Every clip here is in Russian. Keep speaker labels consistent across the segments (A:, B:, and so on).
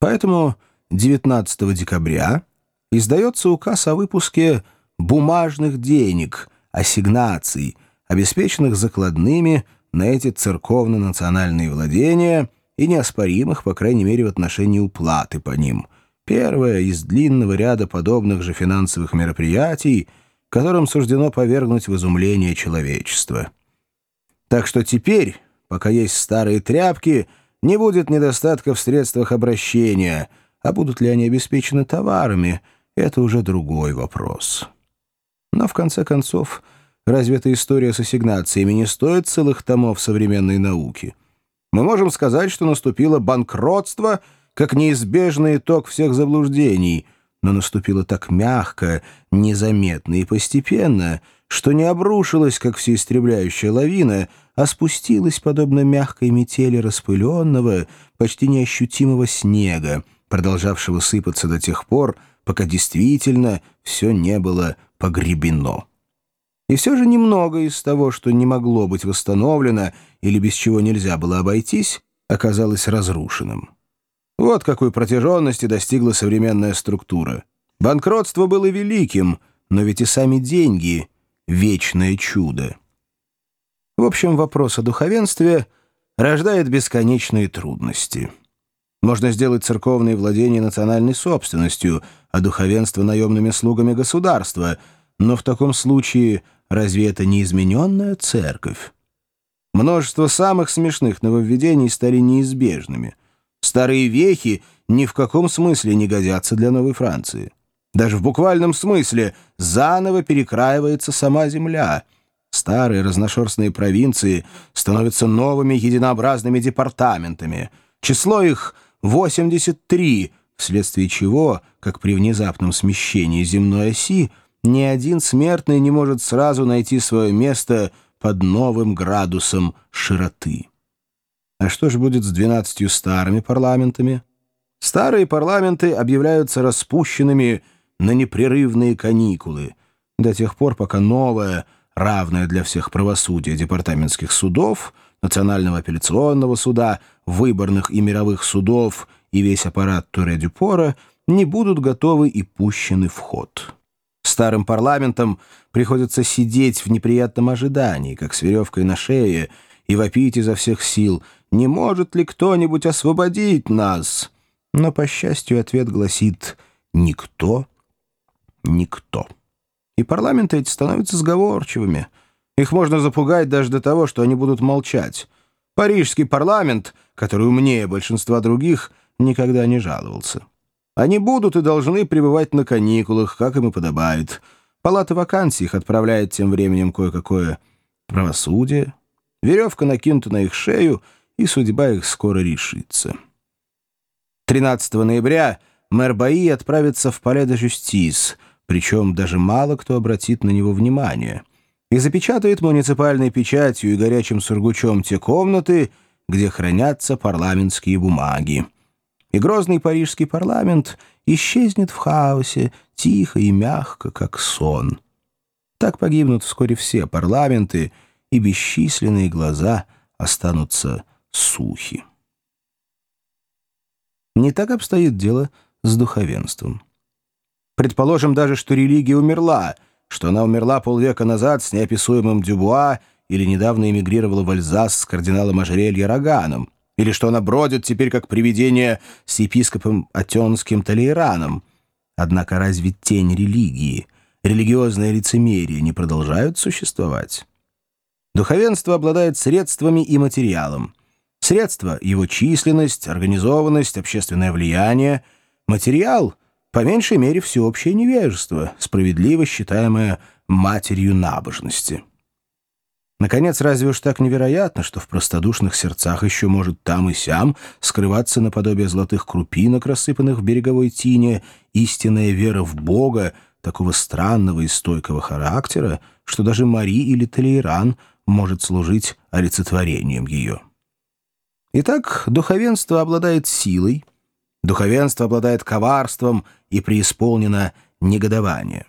A: Поэтому 19 декабря издается указ о выпуске бумажных денег, ассигнаций, обеспеченных закладными на эти церковно-национальные владения и неоспоримых, по крайней мере, в отношении уплаты по ним. Первое из длинного ряда подобных же финансовых мероприятий, которым суждено повергнуть в изумление человечество. Так что теперь, пока есть старые тряпки — не будет недостатка в средствах обращения, а будут ли они обеспечены товарами, это уже другой вопрос. Но в конце концов, разве эта история с ассигнациями не стоит целых томов современной науки? Мы можем сказать, что наступило банкротство как неизбежный итог всех заблуждений, но наступило так мягко, незаметно и постепенно — что не обрушилась, как всеистребляющая лавина, а спустилась, подобно мягкой метели распыленного, почти неощутимого снега, продолжавшего сыпаться до тех пор, пока действительно все не было погребено. И все же немного из того, что не могло быть восстановлено или без чего нельзя было обойтись, оказалось разрушенным. Вот какой протяженности достигла современная структура. Банкротство было великим, но ведь и сами деньги — вечное чудо. В общем, вопрос о духовенстве рождает бесконечные трудности. Можно сделать церковные владения национальной собственностью, а духовенство — наемными слугами государства, но в таком случае разве это не измененная церковь? Множество самых смешных нововведений стали неизбежными. Старые вехи ни в каком смысле не годятся для Новой Франции. Даже в буквальном смысле заново перекраивается сама земля. Старые разношерстные провинции становятся новыми единообразными департаментами. Число их 83, вследствие чего, как при внезапном смещении земной оси, ни один смертный не может сразу найти свое место под новым градусом широты. А что же будет с двенадцатью старыми парламентами? Старые парламенты объявляются распущенными на непрерывные каникулы, до тех пор, пока новое, равное для всех правосудие департаментских судов, Национального апелляционного суда, выборных и мировых судов и весь аппарат Туре-Дюпора не будут готовы и пущены в ход. Старым парламентам приходится сидеть в неприятном ожидании, как с веревкой на шее, и вопить изо всех сил «Не может ли кто-нибудь освободить нас?» Но, по счастью, ответ гласит «Никто никто. И парламенты эти становятся сговорчивыми. Их можно запугать даже до того, что они будут молчать. Парижский парламент, который умнее большинства других, никогда не жаловался. Они будут и должны пребывать на каникулах, как им и подобает. Палата вакансий их отправляет тем временем кое-какое правосудие. Веревка накинута на их шею, и судьба их скоро решится. 13 ноября мэр Баи отправится в Пале де Жюстис — причем даже мало кто обратит на него внимание, и запечатает муниципальной печатью и горячим сургучом те комнаты, где хранятся парламентские бумаги. И грозный парижский парламент исчезнет в хаосе, тихо и мягко, как сон. Так погибнут вскоре все парламенты, и бесчисленные глаза останутся сухи. Не так обстоит дело с духовенством. Предположим даже, что религия умерла, что она умерла полвека назад с неописуемым Дюбуа или недавно эмигрировала в Альзас с кардиналом ожерелья Роганом, или что она бродит теперь как привидение с епископом Атенским Толейраном. Однако разве тень религии, религиозное лицемерие не продолжают существовать? Духовенство обладает средствами и материалом. Средства — его численность, организованность, общественное влияние. Материал — по меньшей мере, всеобщее невежество, справедливо считаемое матерью набожности. Наконец, разве уж так невероятно, что в простодушных сердцах еще может там и сям скрываться наподобие золотых крупинок, рассыпанных в береговой тине, истинная вера в Бога, такого странного и стойкого характера, что даже Мари или Толейран может служить олицетворением ее. Итак, духовенство обладает силой, Духовенство обладает коварством и преисполнено негодование.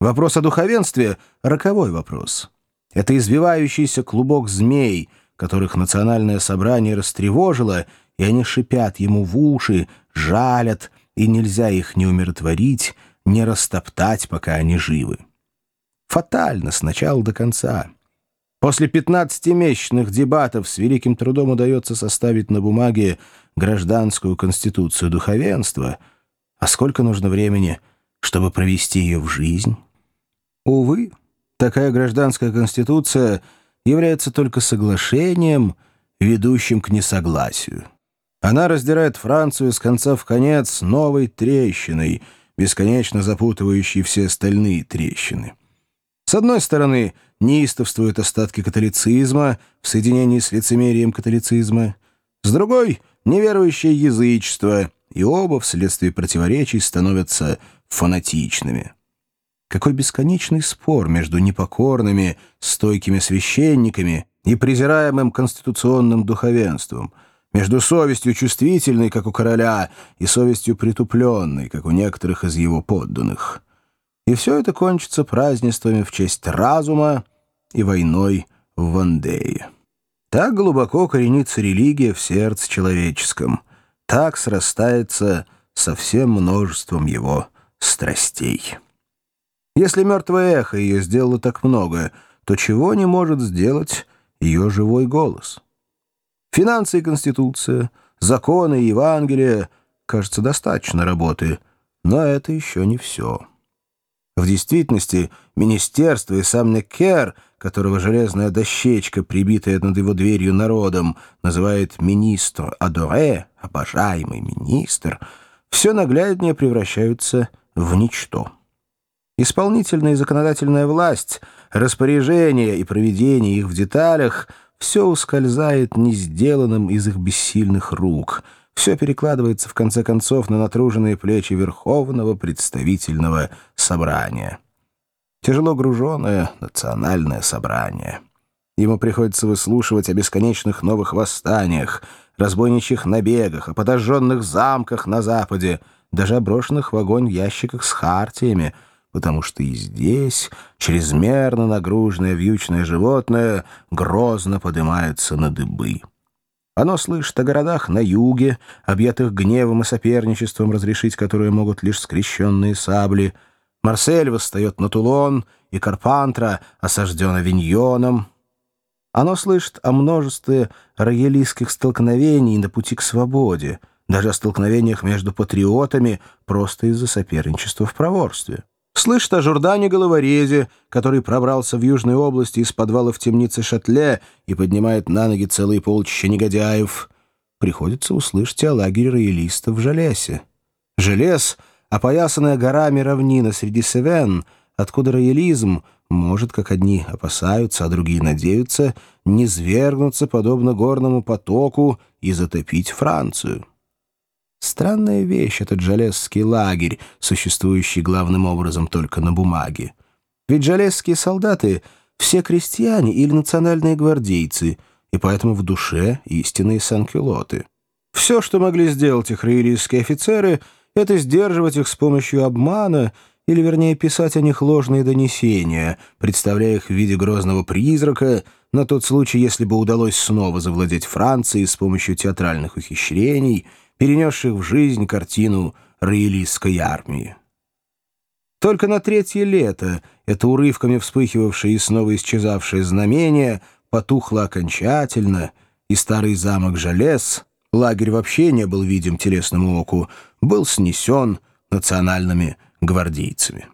A: Вопрос о духовенстве — роковой вопрос. Это извивающийся клубок змей, которых национальное собрание растревожило, и они шипят ему в уши, жалят, и нельзя их не умиротворить, не растоптать, пока они живы. Фатально с начала до конца. После 15-месячных дебатов с великим трудом удается составить на бумаге гражданскую конституцию духовенства, а сколько нужно времени, чтобы провести ее в жизнь? Увы, такая гражданская конституция является только соглашением, ведущим к несогласию. Она раздирает Францию с конца в конец новой трещиной, бесконечно запутывающей все остальные трещины. С одной стороны, неистовствуют остатки католицизма в соединении с лицемерием католицизма, с другой — неверующее язычество, и оба вследствие противоречий становятся фанатичными. Какой бесконечный спор между непокорными, стойкими священниками и презираемым конституционным духовенством, между совестью чувствительной, как у короля, и совестью притупленной, как у некоторых из его подданных. И все это кончится празднествами в честь разума и войной в Вандее. Так глубоко коренится религия в сердце человеческом, так срастается со всем множеством его страстей. Если мертвое эхо ее сделало так много, то чего не может сделать ее живой голос? Финансы и Конституция, законы и Евангелие, кажется, достаточно работы, но это еще не все. В действительности, министерство и сам Некер, которого железная дощечка, прибитая над его дверью народом, называет «министр Адоре», «обожаемый министр», все нагляднее превращаются в ничто. Исполнительная и законодательная власть, распоряжение и проведение их в деталях — все ускользает не сделанным из их бессильных рук. Все перекладывается, в конце концов, на натруженные плечи Верховного представительного собрания. Тяжело груженное национальное собрание. Ему приходится выслушивать о бесконечных новых восстаниях, разбойничьих набегах, о подожженных замках на Западе, даже о брошенных в огонь ящиках с хартиями — потому что и здесь чрезмерно нагруженное вьючное животное грозно поднимается на дыбы. Оно слышит о городах на юге, объятых гневом и соперничеством, разрешить которые могут лишь скрещенные сабли. Марсель восстает на Тулон, и Карпантра осажден Авиньоном. Оно слышит о множестве роялистских столкновений на пути к свободе, даже о столкновениях между патриотами просто из-за соперничества в проворстве. Слышит о Журдане Головорезе, который пробрался в Южной области из подвала в темнице Шатле и поднимает на ноги целые полчища негодяев. Приходится услышать о лагере роялистов в Желесе. Желез — опоясанная горами равнина среди Севен, откуда роялизм может, как одни опасаются, а другие надеются, не свергнуться подобно горному потоку и затопить Францию. Странная вещь этот Жалесский лагерь, существующий главным образом только на бумаге. Ведь жалесские солдаты — все крестьяне или национальные гвардейцы, и поэтому в душе истинные санкюлоты. Все, что могли сделать их раилийские офицеры, это сдерживать их с помощью обмана или, вернее, писать о них ложные донесения, представляя их в виде грозного призрака на тот случай, если бы удалось снова завладеть Францией с помощью театральных ухищрений — перенесших в жизнь картину роялистской армии. Только на третье лето это урывками вспыхивавшее и снова исчезавшее знамение потухло окончательно, и старый замок Желез, лагерь вообще не был видим телесному оку, был снесен национальными гвардейцами.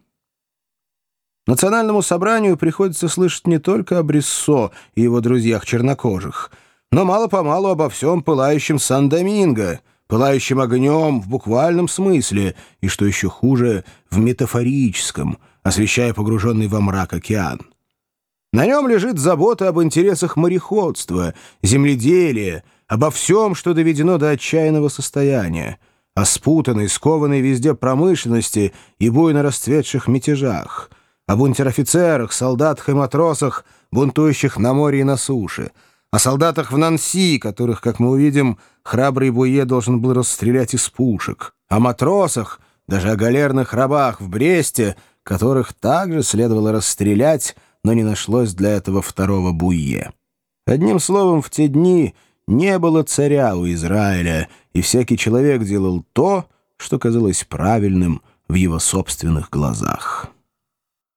A: Национальному собранию приходится слышать не только о Брессо и его друзьях чернокожих, но мало-помалу обо всем пылающем Сан-Доминго — пылающим огнем в буквальном смысле и, что еще хуже, в метафорическом, освещая погруженный во мрак океан. На нем лежит забота об интересах мореходства, земледелия, обо всем, что доведено до отчаянного состояния, о спутанной, скованной везде промышленности и буйно расцветших мятежах, об унтер-офицерах, солдатах и матросах, бунтующих на море и на суше — о солдатах в Нанси, которых, как мы увидим, храбрый Буе должен был расстрелять из пушек, о матросах, даже о галерных рабах в Бресте, которых также следовало расстрелять, но не нашлось для этого второго Буе. Одним словом, в те дни не было царя у Израиля, и всякий человек делал то, что казалось правильным в его собственных глазах.